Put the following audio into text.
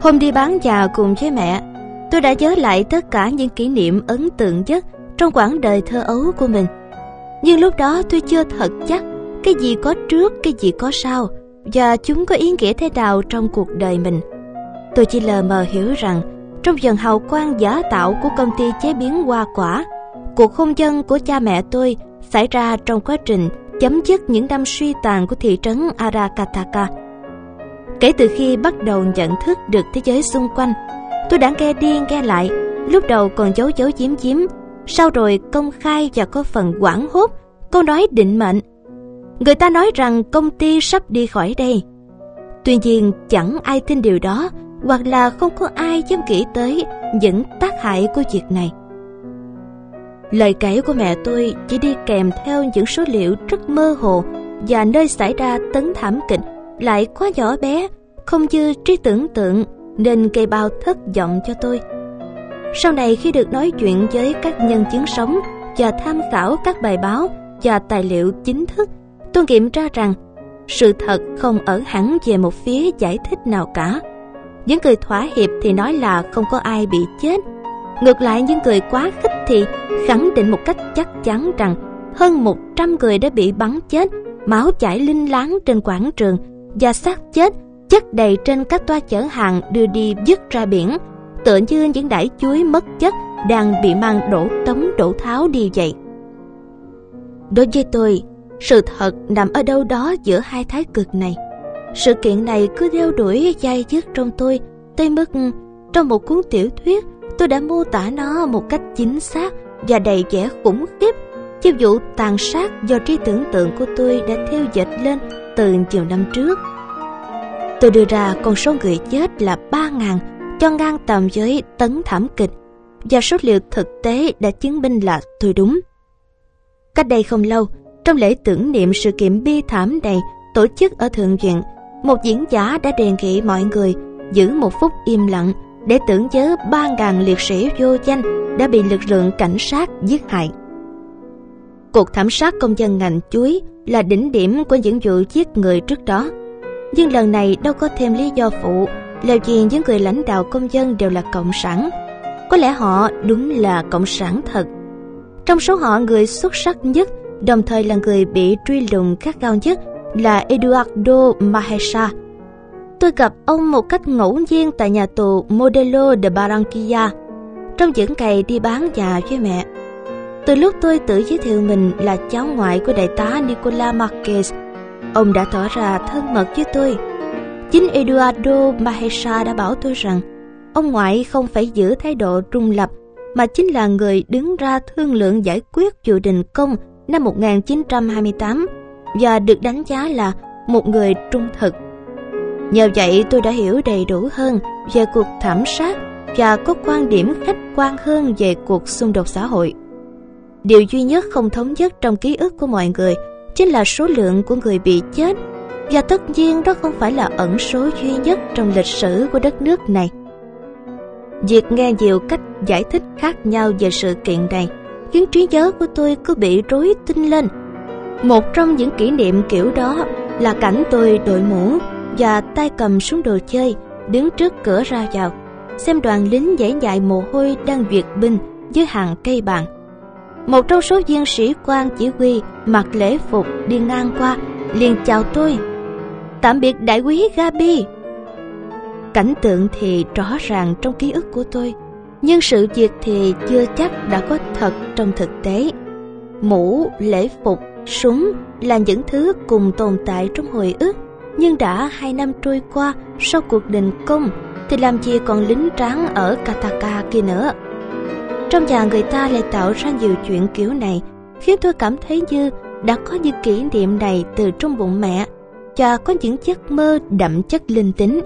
Hôm đi bán già cùng với mẹ, tôi đã nhớ lại tất cả những kỷ niệm ấn tượng nhất trong quãng đời thơ ấu của mình. Nhưng lúc đó tôi chưa thật chắc cái gì có trước, cái gì có sau và chúng có ý nghĩa thế nào trong cuộc đời mình. Tôi chỉ lờ mờ hiểu rằng trong dần hào quang giả tạo của công ty chế biến hoa quả, cuộc hôn nhân của cha mẹ tôi xảy ra trong quá trình chấm dứt những năm suy tàn của thị trấn Arakataka. Kể từ khi bắt đầu nhận thức được thế giới xung quanh, tôi đã nghe đi nghe lại, lúc đầu còn giấu giấu giếm giếm, sau rồi công khai và có phần quảng hốt, câu nói định mệnh. Người ta nói rằng công ty sắp đi khỏi đây. Tuy nhiên chẳng ai tin điều đó, hoặc là không có ai dám nghĩ tới những tác hại của việc này. Lời kể của mẹ tôi chỉ đi kèm theo những số liệu rất mơ hồ và nơi xảy ra tấn thảm kịch lại quá nhỏ bé, không dư trí tưởng tượng nên gây bao thất vọng cho tôi. Sau này khi được nói chuyện với các nhân chứng sống và tham khảo các bài báo và tài liệu chính thức, tôi nghiệm ra rằng sự thật không ở hẳn về một phía giải thích nào cả. Những người thỏa hiệp thì nói là không có ai bị chết. Ngược lại những người quá khích thì khẳng định một cách chắc chắn rằng hơn 100 người đã bị bắn chết, máu chảy linh láng trên quảng trường và xác chết chất đầy trên các toa chở hàng đưa đi dứt ra biển, tựa như những đải chuối mất chất đang bị mang đổ tống đổ tháo đi vậy. Đối với tôi, sự thật nằm ở đâu đó giữa hai thái cực này. Sự kiện này cứ đeo đuổi dai dứt trong tôi, tới mức trong một cuốn tiểu thuyết tôi đã mô tả nó một cách chính xác và đầy vẻ khủng khiếp. Chiêu vụ tàn sát do trí tưởng tượng của tôi đã theo dệt lên từ nhiều năm trước. Tôi đưa ra con số người chết là 3.000 cho ngang tầm với tấn thảm kịch và số liệu thực tế đã chứng minh là tôi đúng. Cách đây không lâu, trong lễ tưởng niệm sự kiện bi thảm này tổ chức ở Thượng viện, một diễn giả đã đề nghị mọi người giữ một phút im lặng để tưởng nhớ 3.000 liệt sĩ vô danh đã bị lực lượng cảnh sát giết hại. Cuộc thảm sát công dân ngành chuối là đỉnh điểm của những vụ giết người trước đó. Nhưng lần này đâu có thêm lý do phụ là vì những người lãnh đạo công dân đều là cộng sản. Có lẽ họ đúng là cộng sản thật. Trong số họ người xuất sắc nhất, đồng thời là người bị truy lùng khát cao nhất là Eduardo Mahesa. Tôi gặp ông một cách ngẫu nhiên tại nhà tù Modelo de Barranquilla trong những ngày đi bán nhà với mẹ. Từ lúc tôi tự giới thiệu mình là cháu ngoại của đại tá Nicola Marquez, ông đã tỏ ra thân mật với tôi. Chính Eduardo Mahesa đã bảo tôi rằng ông ngoại không phải giữ thái độ trung lập mà chính là người đứng ra thương lượng giải quyết vụ đình công năm 1928 và được đánh giá là một người trung thực. Nhờ vậy tôi đã hiểu đầy đủ hơn về cuộc thảm sát và có quan điểm khách quan hơn về cuộc xung đột xã hội. Điều duy nhất không thống nhất trong ký ức của mọi người chính là số lượng của người bị chết và tất nhiên đó không phải là ẩn số duy nhất trong lịch sử của đất nước này. Việc nghe nhiều cách giải thích khác nhau về sự kiện này khiến trí nhớ của tôi cứ bị rối tinh lên. Một trong những kỷ niệm kiểu đó là cảnh tôi đội mũ và tay cầm súng đồ chơi đứng trước cửa ra vào, xem đoàn lính dãy dại mồ hôi đang duyệt binh dưới hàng cây bàn. Một trong số viên sĩ quan chỉ huy mặc lễ phục đi ngang qua liền chào tôi. Tạm biệt đại quý Gabi. Cảnh tượng thì rõ ràng trong ký ức của tôi, nhưng sự việc thì chưa chắc đã có thật trong thực tế. Mũ, lễ phục, súng là những thứ cùng tồn tại trong hồi ức, nhưng đã hai năm trôi qua sau cuộc đình công thì làm gì còn lính tráng ở Kataka kia nữa. Trong nhà người ta lại tạo ra nhiều chuyện kiểu này, khiến tôi cảm thấy như đã có những kỷ niệm này từ trong bụng mẹ Cha có những giấc mơ đậm chất linh tính.